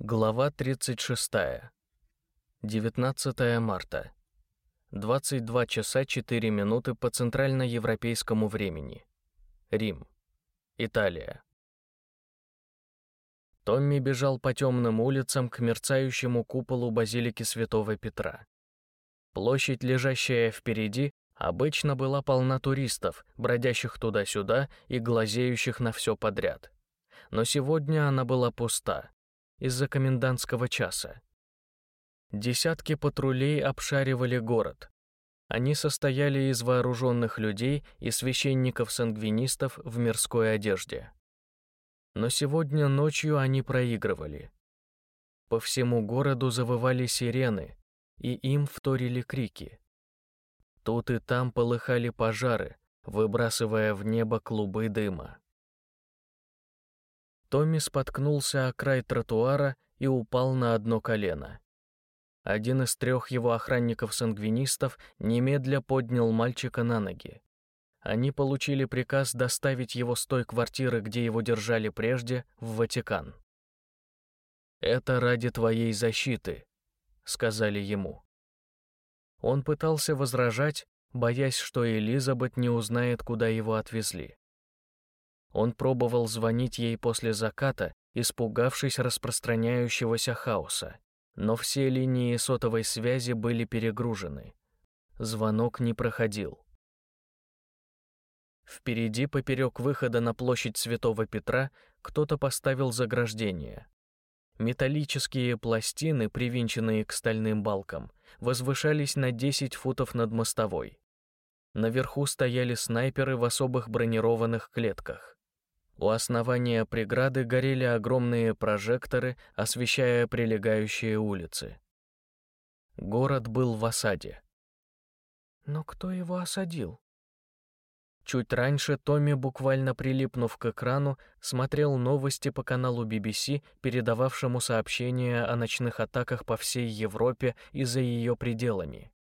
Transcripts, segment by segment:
Глава 36. 19 марта. 22 часа 4 минуты по центральноевропейскому времени. Рим. Италия. Томми бежал по темным улицам к мерцающему куполу базилики Святого Петра. Площадь, лежащая впереди, обычно была полна туристов, бродящих туда-сюда и глазеющих на все подряд. Но сегодня она была пуста из-за комендантского часа. Десятки патрулей обшаривали город. Они состояли из вооруженных людей и священников-сангвинистов в мирской одежде. Но сегодня ночью они проигрывали. По всему городу завывали сирены, и им вторили крики. Тут и там полыхали пожары, выбрасывая в небо клубы дыма. Томми споткнулся о край тротуара и упал на одно колено. Один из трех его охранников-сангвинистов немедля поднял мальчика на ноги. Они получили приказ доставить его с той квартиры, где его держали прежде, в Ватикан. «Это ради твоей защиты», — сказали ему. Он пытался возражать, боясь, что Элизабет не узнает, куда его отвезли. Он пробовал звонить ей после заката, испугавшись распространяющегося хаоса. Но все линии сотовой связи были перегружены. Звонок не проходил. Впереди, поперек выхода на площадь Святого Петра, кто-то поставил заграждение. Металлические пластины, привинченные к стальным балкам, возвышались на 10 футов над мостовой. Наверху стояли снайперы в особых бронированных клетках. У основания преграды горели огромные прожекторы, освещая прилегающие улицы. Город был в осаде. Но кто его осадил? Чуть раньше Томми, буквально прилипнув к экрану, смотрел новости по каналу BBC, передававшему сообщения о ночных атаках по всей Европе и за ее пределами.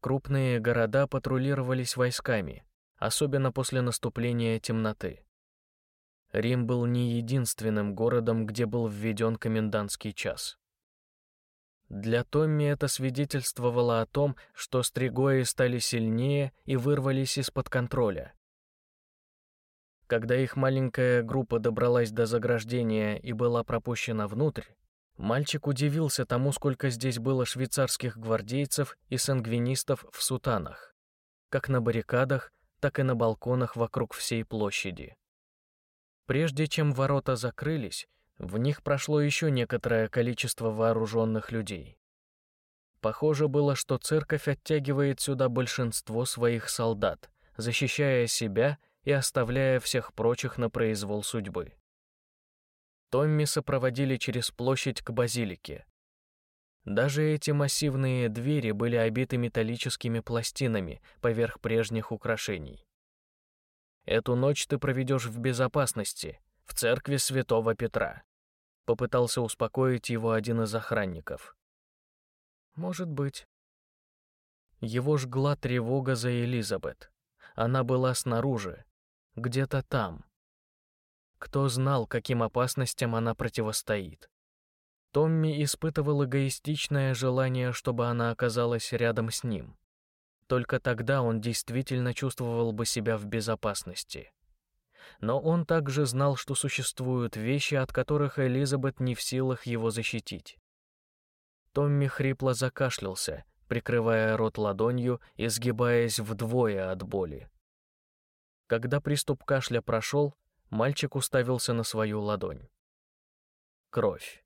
Крупные города патрулировались войсками, особенно после наступления темноты. Рим был не единственным городом, где был введен комендантский час. Для Томми это свидетельствовало о том, что стригои стали сильнее и вырвались из-под контроля. Когда их маленькая группа добралась до заграждения и была пропущена внутрь, мальчик удивился тому, сколько здесь было швейцарских гвардейцев и сангвинистов в сутанах, как на баррикадах, так и на балконах вокруг всей площади. Прежде чем ворота закрылись, в них прошло еще некоторое количество вооруженных людей. Похоже было, что церковь оттягивает сюда большинство своих солдат, защищая себя и оставляя всех прочих на произвол судьбы. Томми сопроводили через площадь к базилике. Даже эти массивные двери были обиты металлическими пластинами поверх прежних украшений. Эту ночь ты проведешь в безопасности, в церкви святого Петра. Попытался успокоить его один из охранников. Может быть. Его жгла тревога за Элизабет. Она была снаружи, где-то там. Кто знал, каким опасностям она противостоит. Томми испытывал эгоистичное желание, чтобы она оказалась рядом с ним. Только тогда он действительно чувствовал бы себя в безопасности. Но он также знал, что существуют вещи, от которых Элизабет не в силах его защитить. Томми хрипло закашлялся, прикрывая рот ладонью и сгибаясь вдвое от боли. Когда приступ кашля прошел, мальчик уставился на свою ладонь. Кровь.